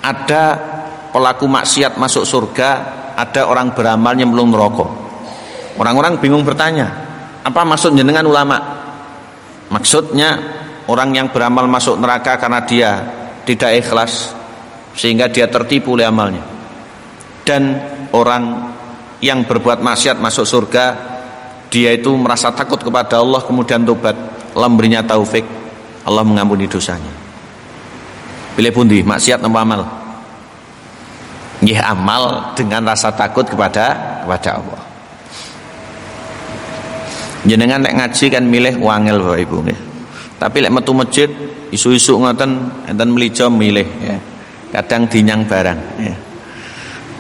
ada pelaku maksiat masuk surga, ada orang beramal nyemplung neraka. Orang-orang bingung bertanya, apa maksud jenengan ulama? Maksudnya orang yang beramal masuk neraka karena dia tidak ikhlas sehingga dia tertipu oleh amalnya. Dan orang yang berbuat maksiat masuk surga dia itu merasa takut kepada Allah kemudian tobat Allah taufik Allah mengampuni dosanya Pilih pundi, maksiat nopo amal? Nggih amal dengan rasa takut kepada kepada Allah. Jenengan lek ngaji kan milih wangel Bapak Ibu nggih. Tapi lek metu masjid isu-isu ngoten enten melijo milih ya. Kadang dinyang barang ya.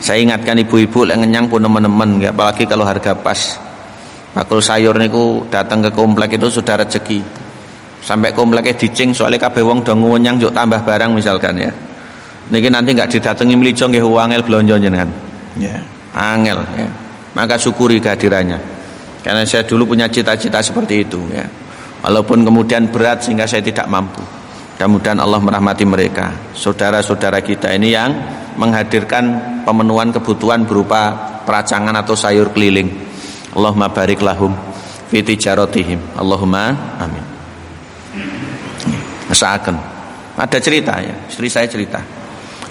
Saya ingatkan ibu-ibu lek ngenyang pun teman-teman apalagi kalau harga pas. bakul sayur niku datang ke komplek itu sudah rezeki sampai kompleknya dicing soalnya kabeh wong do ngunyang juk tambah barang misalkan ya. Niki nanti nggak didatangi melijo nggih angel blonjo jenengan. Ya. Angel ya. Maka syukuri kehadirannya. Karena saya dulu punya cita-cita seperti itu ya. Walaupun kemudian berat sehingga saya tidak mampu. Mudah-mudahan Allah merahmati mereka. Saudara-saudara kita ini yang menghadirkan pemenuhan kebutuhan berupa peracangan atau sayur keliling. Allahumma barik lahum fi tijaratihim. Allahumma amin. Mesaaken. Ada cerita ya, istri saya cerita.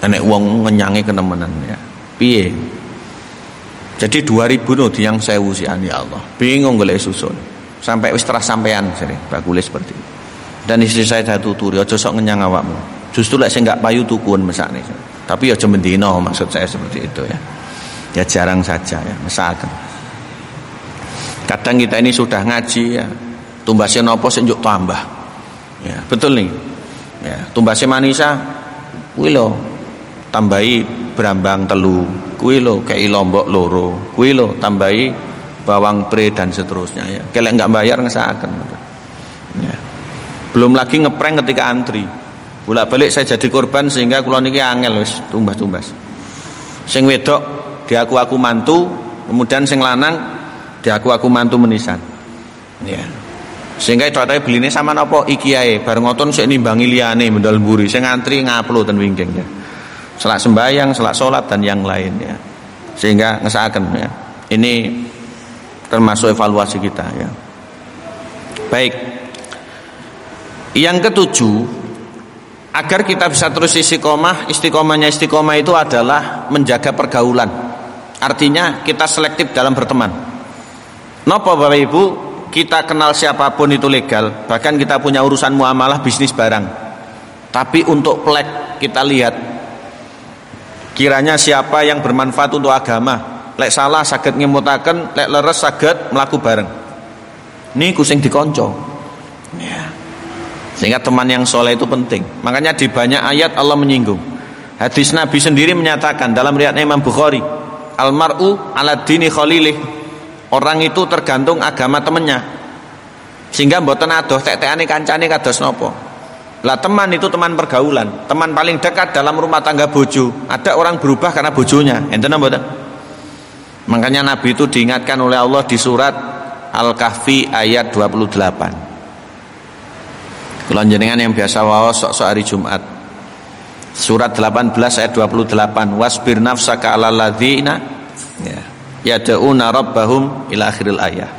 Nek wong ngenyangi kenemenan ya. Piye? Jadi 2000 no yang saya usian ya Allah. Bingung golek susun. Sampai wis sampean sering bakule seperti itu. Dan istri saya dah tuturi aja sok ngenyang awakmu. Justru lek sing gak payu tukun mesakne. Tapi aja mendino maksud saya seperti itu ya. Ya jarang saja ya, mesakne. Kadang kita ini sudah ngaji ya, tumbasnya nopo senjuk tambah. Ya, betul nih. Ya, tumbasnya manisa, kuwi lo tambahi berambang telu, kuwi lo kayak lombok loro, kuwi lo tambahi bawang pre dan seterusnya ya. Nggak bayar ngesakan. Ya. Belum lagi ngeprank ketika antri. Bolak-balik saya jadi korban sehingga kula niki angel wis tumbas-tumbas. Sing wedok diaku aku mantu, kemudian sing lanang dia aku aku mantu menisan ya sehingga itu ada belinya sama nopo ikiai bareng ngoton saya nimbangi liane mendal buri saya ngantri ngaplo dan wingking ya. Selak sembayang selak sholat dan yang lain ya. Sehingga ngesakan ya. Ini termasuk evaluasi kita ya. Baik. Yang ketujuh agar kita bisa terus istiqomah istiqomahnya istiqomah itu adalah menjaga pergaulan. Artinya kita selektif dalam berteman. Nopo Bapak Ibu, kita kenal siapa pun itu legal, bahkan kita punya urusan muamalah bisnis barang. Tapi untuk plek kita lihat kiranya siapa yang bermanfaat untuk agama. Lek salah sakit ngemutaken, lek leres sakit melaku bareng. Ini kucing dikonco. Ya. Sehingga teman yang soleh itu penting. Makanya di banyak ayat Allah menyinggung. Hadis Nabi sendiri menyatakan dalam riwayat Imam Bukhari, almaru ala dini khalilih Orang itu tergantung agama temennya. Sehingga mboten adoh tek-tekane kancane kados napa. Lah teman itu teman pergaulan, teman paling dekat dalam rumah tangga bojo. Ada orang berubah karena bojonya. Enten mboten? Makanya Nabi itu diingatkan oleh Allah di surat Al-Kahfi ayat 28. Kalau jenengan yang biasa wawas sok-sok hari Jumat. Surat 18 ayat 28. Wasbir nafsaka 'alal ladzina ya yad'una rabbahum ila akhiril ayat.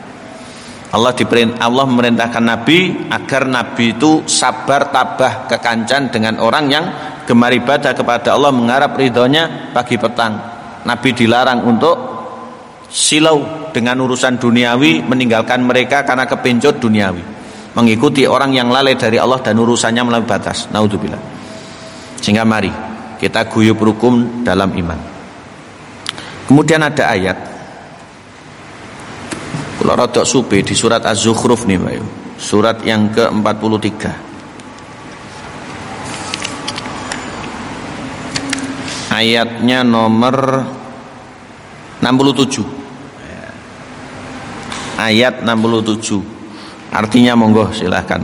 Allah diperint Allah memerintahkan Nabi agar Nabi itu sabar tabah kekancan dengan orang yang gemar ibadah kepada Allah mengharap ridhonya pagi petang. Nabi dilarang untuk silau dengan urusan duniawi meninggalkan mereka karena kepincut duniawi mengikuti orang yang lalai dari Allah dan urusannya melalui batas naudzubillah sehingga mari kita guyub rukun dalam iman kemudian ada ayat kalau rada supe di surat Az-Zukhruf nih Bayu. Surat yang ke-43. Ayatnya nomor 67. Ayat 67. Artinya monggo silahkan.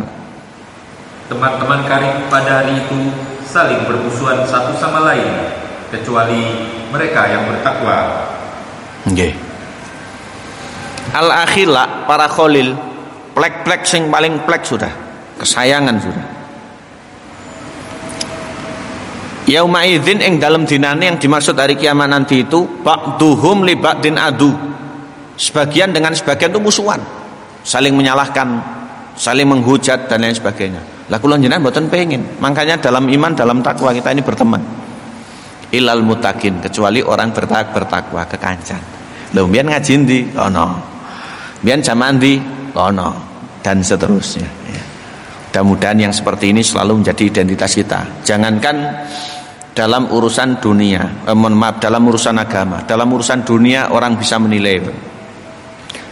Teman-teman karib pada hari itu saling bermusuhan satu sama lain kecuali mereka yang bertakwa. Nggih. Okay al akhila para kholil plek-plek sing paling plek sudah kesayangan sudah Yauma idzin ing dalam dinane yang dimaksud hari kiamat nanti itu ba'duhum li ba'din adu. Sebagian dengan sebagian itu musuhan, saling menyalahkan, saling menghujat dan lain sebagainya. Lah kula jenengan mboten pengen. Makanya dalam iman, dalam takwa kita ini berteman. Ilal mutakin kecuali orang bertak bertakwa kekancan. Lho mbiyen ngaji ndi? Oh no biar zaman di kono dan seterusnya ya. mudah-mudahan yang seperti ini selalu menjadi identitas kita jangankan dalam urusan dunia eh, mohon maaf dalam urusan agama dalam urusan dunia orang bisa menilai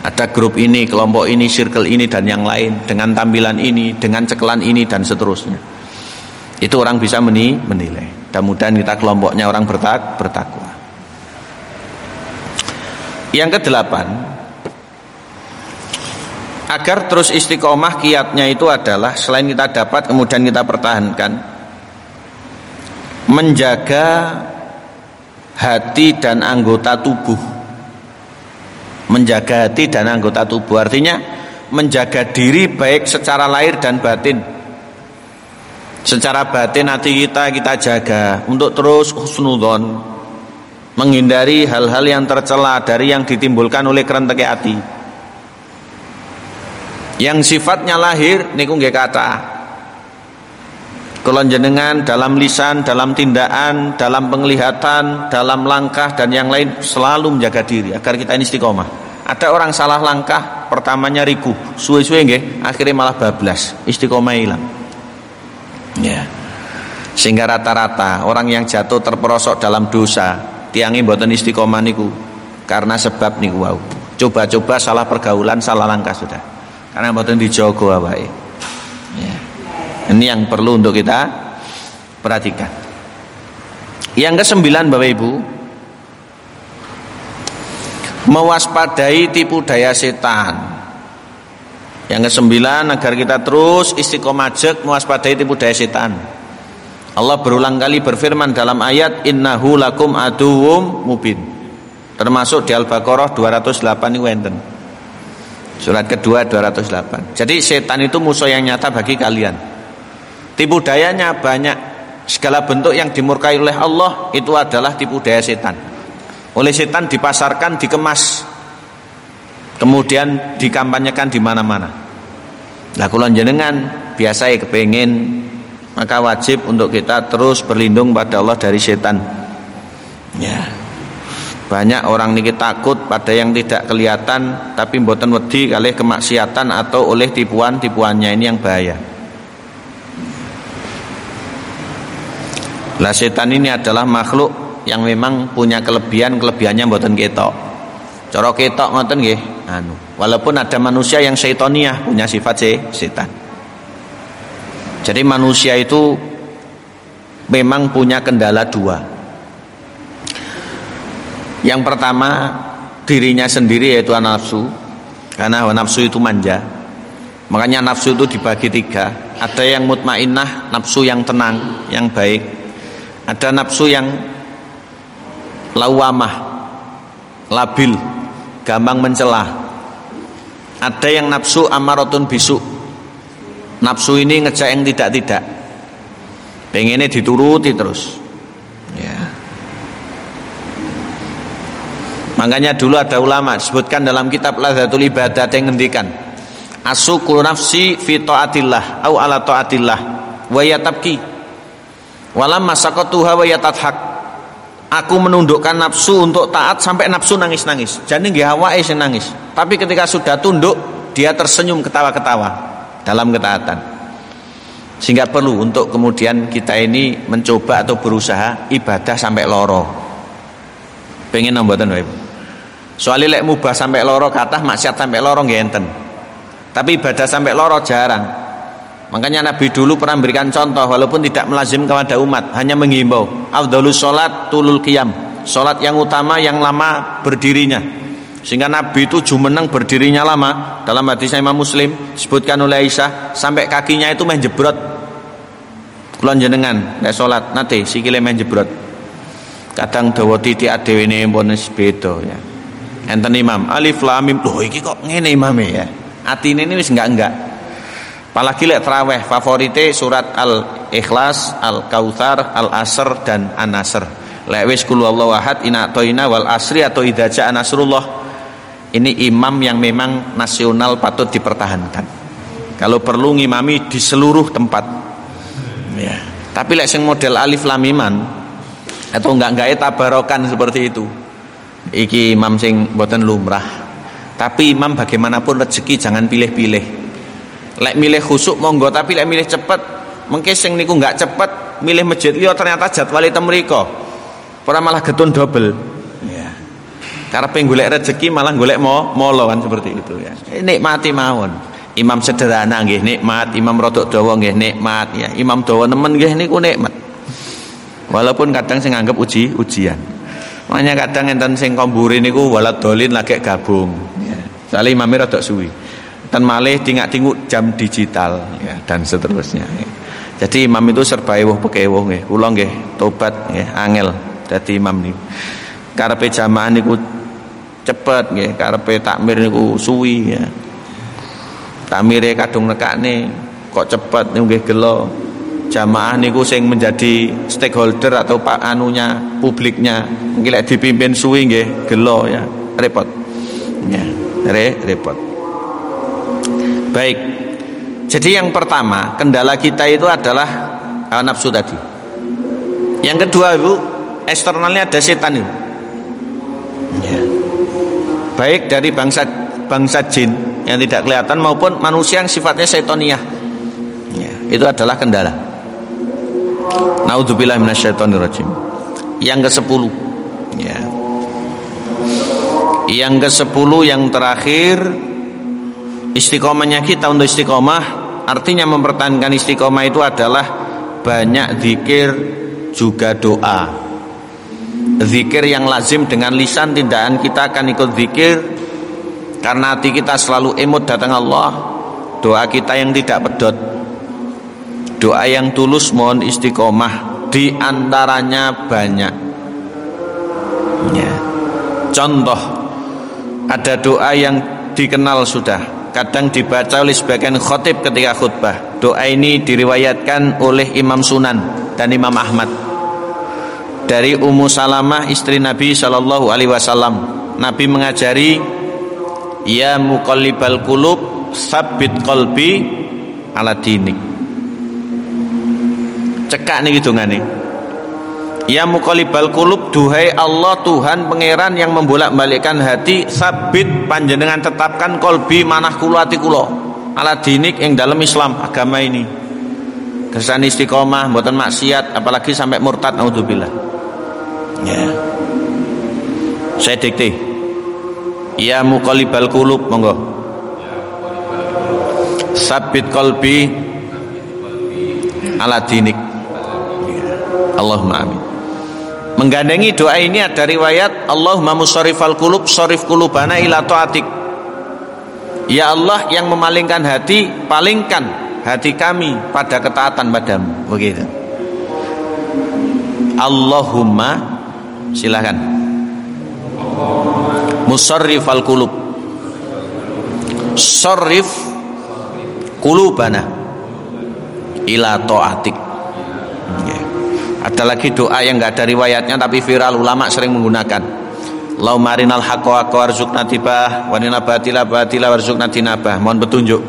ada grup ini, kelompok ini, circle ini dan yang lain dengan tampilan ini, dengan cekelan ini dan seterusnya. Itu orang bisa menilai. Mudah-mudahan kita kelompoknya orang bertak bertakwa. Yang kedelapan, agar terus istiqomah kiatnya itu adalah selain kita dapat kemudian kita pertahankan. Menjaga hati dan anggota tubuh. Menjaga hati dan anggota tubuh. Artinya menjaga diri baik secara lahir dan batin. Secara batin hati kita kita jaga. Untuk terus husnudon menghindari hal-hal yang tercela dari yang ditimbulkan oleh kerentek hati yang sifatnya lahir niku nggih kata kula jenengan dalam lisan, dalam tindakan, dalam penglihatan, dalam langkah dan yang lain selalu menjaga diri agar kita ini istiqomah. Ada orang salah langkah, pertamanya riku, suwe-suwe nggih, akhirnya malah bablas, istiqomah hilang. Ya. Sehingga rata-rata orang yang jatuh terperosok dalam dosa, tiangi mboten istiqomah niku karena sebab niku wow. Coba-coba salah pergaulan, salah langkah sudah karena mboten dijogo awake. Ya. Ini yang perlu untuk kita perhatikan. Yang kesembilan Bapak Ibu, mewaspadai tipu daya setan. Yang kesembilan agar kita terus istiqomah jek mewaspadai tipu daya setan. Allah berulang kali berfirman dalam ayat innahu lakum aduwum mubin. Termasuk di Al-Baqarah 208 ini. Surat kedua 208. Jadi setan itu musuh yang nyata bagi kalian. Tipu dayanya banyak. Segala bentuk yang dimurkai oleh Allah itu adalah tipu daya setan. Oleh setan dipasarkan, dikemas. Kemudian dikampanyekan di mana-mana. Nah, kulon jenengan biasa kepengen maka wajib untuk kita terus berlindung pada Allah dari setan. Ya. Banyak orang niki takut pada yang tidak kelihatan tapi mboten wedi kali kemaksiatan atau oleh tipuan-tipuannya ini yang bahaya. Lah setan ini adalah makhluk yang memang punya kelebihan kelebihannya mboten ketok. Cara ketok ngoten nggih, anu. Walaupun ada manusia yang seitoniah punya sifat se setan. Jadi manusia itu memang punya kendala dua. Yang pertama dirinya sendiri yaitu nafsu karena nafsu itu manja. Makanya nafsu itu dibagi tiga. Ada yang mutmainnah, nafsu yang tenang, yang baik. Ada nafsu yang lawamah, labil, gampang mencela. Ada yang nafsu amaratun bisu. Nafsu ini ngejak yang tidak-tidak. Pengennya dituruti terus. Makanya dulu ada ulama sebutkan dalam kitab Ladzatul Ibadat yang ngendikan Asukul nafsi fi taatillah au ala taatillah wa yatabki walam masaqatuha wa yatadhak Aku menundukkan nafsu untuk taat sampai nafsu nangis-nangis. Jadi nggih awake sing nangis. Tapi ketika sudah tunduk, dia tersenyum ketawa-ketawa dalam ketaatan. Sehingga perlu untuk kemudian kita ini mencoba atau berusaha ibadah sampai loro. Pengen nomboten Ibu. Soalnya lek mubah sampai loro kata maksiat sampai loro ngenten. Tapi ibadah sampai loro jarang. Makanya Nabi dulu pernah memberikan contoh walaupun tidak melazim kepada umat, hanya menghimbau. Afdhalus salat tulul qiyam. Salat yang utama yang lama berdirinya. Sehingga Nabi itu jumeneng berdirinya lama dalam hadisnya Imam Muslim disebutkan oleh Aisyah sampai kakinya itu main jebrot. Kulon jenengan nek salat nate sikile main jebrot. Kadang dawa titik adewe ne ya enten imam. Alif lam mim. Loh iki kok ngene imame ya? Atine ini wis enggak enggak apalagi lek traweh favorite surat al ikhlas al kautsar al asr dan an nasr lek wis kul wallahu ahad ina toina wal asri atau idza jaa nasrullah. Ini imam yang memang nasional patut dipertahankan. Kalau perlu ngimami di seluruh tempat. Ya. Tapi lek sing model alif lam miman atau enggak enggak tabarokan seperti itu iki imam sing boten lumrah. Tapi imam bagaimanapun rezeki jangan pilih-pilih. Lek milih khusuk monggo. Tapi lek milih cepet mungkin sing niku nggak cepet milih masjid liya ternyata jadwal mereka ora malah getun double ya. Karena penggolek rezeki malah golek mau molo kan seperti itu ya. Nikmati mawon. Imam sederhana nggih nikmat. Imam rodok dawa nggih nikmat ya. Imam dawa nemen nggih niku nikmat. Walaupun kadang sing nganggep uji ujian Makanya kadang enten sing komburi niku walad dolin lagi gabung. Ya. Soalnya imamnya rada suwi. dan malih tingak tinguk jam digital ya dan seterusnya ya. jadi imam itu serba ewuh pekewuh nggih kula nggih tobat nggih angel dadi imam niku karepe jamaah niku cepet nggih karepe takmir niku suwi ya takmire kadung nekakne kok cepet nggih gelo jamaah niku sing menjadi stakeholder atau pak anunya publiknya mungkin dipimpin suwi nggih gelo ya repot ya re, repot Baik. Jadi yang pertama, kendala kita itu adalah hawa nafsu tadi. Yang kedua, Ibu, eksternalnya ada setan itu. Ya. Baik dari bangsa bangsa jin yang tidak kelihatan maupun manusia yang sifatnya setoniah. Ya, itu adalah kendala. Minasyaitonirrajim. Yang ke-10. Ya. Yang ke-10 yang terakhir istiqomahnya kita untuk istiqomah artinya mempertahankan istiqomah itu adalah banyak zikir juga doa zikir yang lazim dengan lisan tindakan kita akan ikut zikir karena hati kita selalu emut datang Allah doa kita yang tidak pedot doa yang tulus mohon istiqomah di antaranya banyak ya. contoh ada doa yang dikenal sudah kadang dibaca oleh sebagian khotib ketika khutbah. Doa ini diriwayatkan oleh Imam Sunan dan Imam Ahmad. Dari Ummu Salamah istri Nabi Shallallahu Alaihi Wasallam. Nabi mengajari, Ya muqallibal kulub sabit kolbi ala dinik. Cekak nih gitu nih. Ya muqallibal kulub duhai Allah Tuhan pangeran yang membolak-balikkan hati sabit panjenengan tetapkan kolbi manah kula ati kula. Ala dinik yang dalam Islam agama ini. Kesan istiqomah buatan maksiat apalagi sampai murtad naudzubillah. Ya. Saya dikte. Ya muqallibal kulub monggo. Sabit kolbi ala dinik. Allahumma amin Menggandengi doa ini ada riwayat Allahumma musarrifal kulub sarif kulubana ila taatik. Ya Allah yang memalingkan hati, palingkan hati kami pada ketaatan padamu. Begitu. Allahumma silakan. Musarrifal kulub. Sarrif kulubana ila taatik. Ada lagi doa yang nggak ada riwayatnya tapi viral ulama sering menggunakan. Lau marinal haqqa haqqa warzuqna tibah wa nina batila batila warzuqna tinabah. Mohon petunjuk.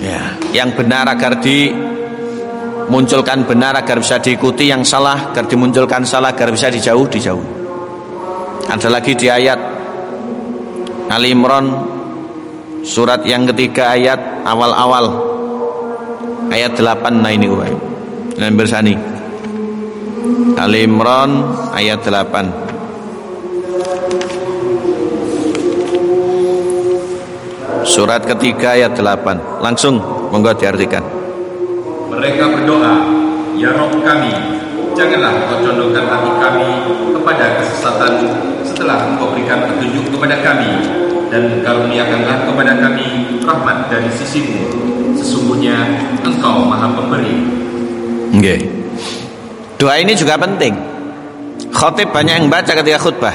Ya, yang benar agar di munculkan benar agar bisa diikuti yang salah agar dimunculkan salah agar bisa dijauh dijauh. Ada lagi di ayat Ali Imran surat yang ketiga ayat awal-awal ayat 8 nah ini uai. Dan bersani. Ali Imran ayat 8 Surat ketiga ayat 8 Langsung monggo diartikan. Mereka berdoa Ya Rob kami Janganlah kau condongkan hati kami kepada kesesatan setelah engkau berikan petunjuk kepada kami dan karuniakanlah kepada kami rahmat dari sisimu. Sesungguhnya engkau maha pemberi. Okay. Doa ini juga penting. Khotib banyak yang baca ketika khutbah.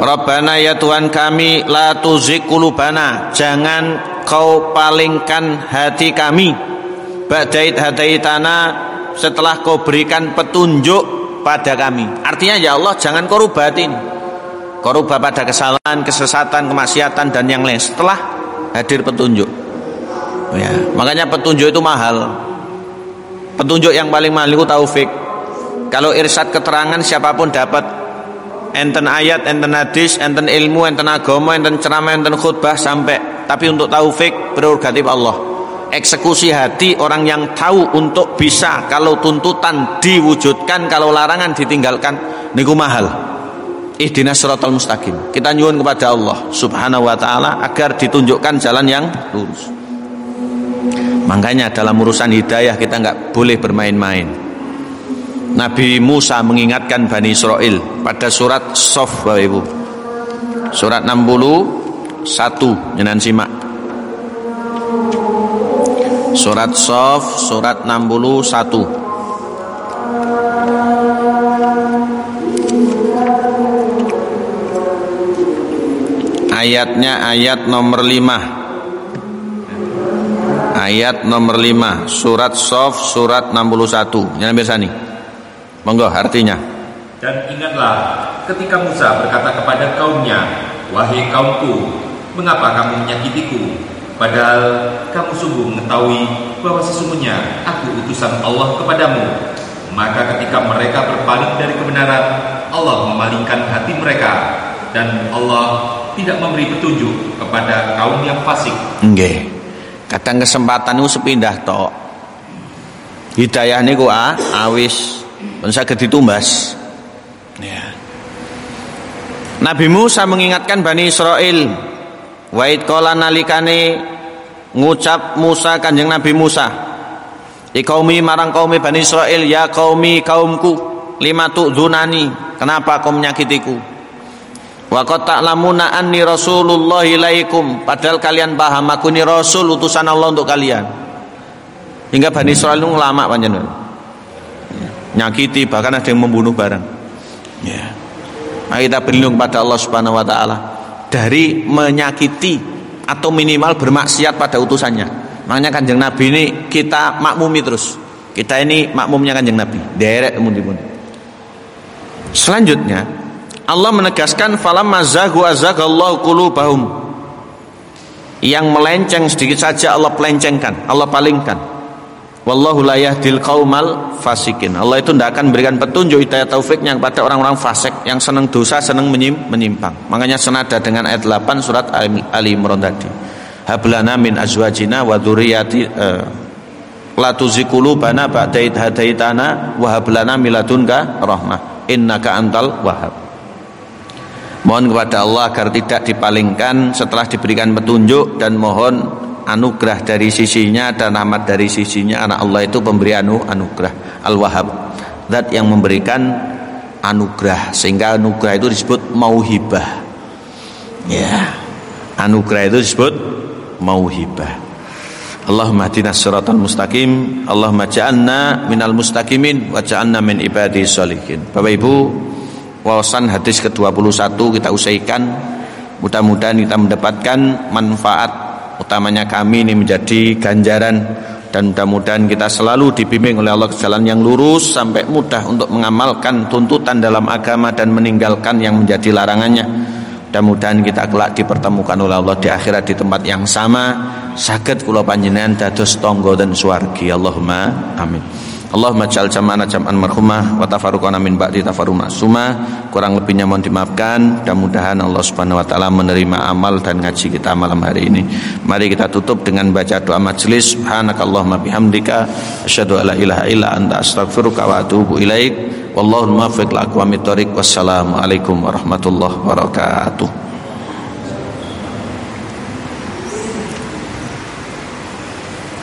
Rabbana ya Tuhan kami la tuzik kulubana jangan kau palingkan hati kami. Badait tanah setelah kau berikan petunjuk pada kami. Artinya ya Allah jangan kau rubatin kau rubah pada kesalahan kesesatan kemaksiatan dan yang lain. Setelah hadir petunjuk. Ya makanya petunjuk itu mahal Petunjuk yang paling mahal itu taufik. Kalau irsad keterangan siapa pun dapat enten ayat, enten hadis, enten ilmu, enten agama, enten ceramah, enten khutbah sampai. Tapi untuk taufik prerogatif Allah. Eksekusi hati orang yang tahu untuk bisa kalau tuntutan diwujudkan, kalau larangan ditinggalkan, niku mahal. Ihdinas siratal mustaqim. Kita nyuwun kepada Allah Subhanahu wa taala agar ditunjukkan jalan yang lurus. Makanya dalam urusan hidayah kita nggak boleh bermain-main. Nabi Musa mengingatkan Bani Israel pada surat Sof Bapak Ibu. Surat 61 Jangan simak. Surat Sof surat 61 Ayatnya ayat nomor 5 Ayat nomor 5 Surat Sof surat 61 Jangan biasa nih Monggo artinya. Dan ingatlah ketika Musa berkata kepada kaumnya Wahai kaumku Mengapa kamu menyakitiku? Padahal kamu sungguh mengetahui bahwa sesungguhnya aku utusan Allah kepadamu. Maka ketika mereka berpaling dari kebenaran Allah memalingkan hati mereka Dan Allah tidak memberi petunjuk kepada kaum yang fasik. Nggih. Kadang kesempatan itu sepindah tok. Hidayah niku ah, awis pun saged ditumbas. Ya. Nabi Musa mengingatkan Bani Israel Wait kola nalikane ngucap Musa kanjeng Nabi Musa Ikaumi marang kaumi Bani Israel Ya kaumi kaumku Lima dunani Kenapa kau menyakitiku Wa qad ta'lamuna anni Rasulullah ilaikum padahal kalian paham aku ini rasul utusan Allah untuk kalian. Hingga Bani Israel itu lama panjenengan. Nyakiti bahkan ada yang membunuh barang. Ya. Mari kita berlindung pada Allah Subhanahu wa taala dari menyakiti atau minimal bermaksiat pada utusannya. Makanya Kanjeng Nabi ini kita makmumi terus. Kita ini makmumnya Kanjeng Nabi. Derek kemudian. Selanjutnya Allah menegaskan falam mazahu azagallahu qulubahum. Yang melenceng sedikit saja Allah pelencengkan Allah palingkan. Wallahu la yahdil qaumal fasikin. Allah itu tidak akan berikan petunjuk hidayah taufiknya kepada orang-orang fasik yang senang dosa senang menyimpang. Makanya senada dengan ayat 8 surat Ali Imran tadi. Hablana min azwajina wa dzurriyyati uh, la tuzikulubana ba'da hadaitana wa hablana miladunka rahmah. Innaka antal wahhab Mohon kepada Allah agar tidak dipalingkan setelah diberikan petunjuk dan mohon anugerah dari sisinya dan rahmat dari sisinya. Anak Allah itu pemberi anu anugerah. Al-Wahhab. Zat yang memberikan anugerah. Sehingga anugerah itu disebut mauhibah. Ya. Anugerah itu disebut mauhibah. Allahumma hadina siratal mustaqim. Allahumma ja'alna minal mustaqimin wa ja'alna min ibadi sholihin Bapak Ibu wawasan hadis ke-21 kita usaikan. Mudah-mudahan kita mendapatkan manfaat. Utamanya kami ini menjadi ganjaran. Dan mudah-mudahan kita selalu dibimbing oleh Allah ke jalan yang lurus sampai mudah untuk mengamalkan tuntutan dalam agama dan meninggalkan yang menjadi larangannya. Mudah-mudahan kita kelak dipertemukan oleh Allah di akhirat di tempat yang sama. Sakit kula panjenengan dados tonggo dan suargi Allahumma amin Allahumma ja'al jam'ana jam'an marhumah wa tafarruqana min ba'di tafarruq suma kurang lebihnya mohon dimaafkan. Mudah-mudahan Allah Subhanahu wa taala menerima amal dan ngaji kita malam hari ini. Mari kita tutup dengan baca doa majelis subhanakallahumma bihamdika. Asyhadu alla ilaha illa anta. Astaghfiruka wa atubu ilaik. Wallahu muwaffiq li aqwamit thoriq. Wassalamu alaikum warahmatullahi wabarakatuh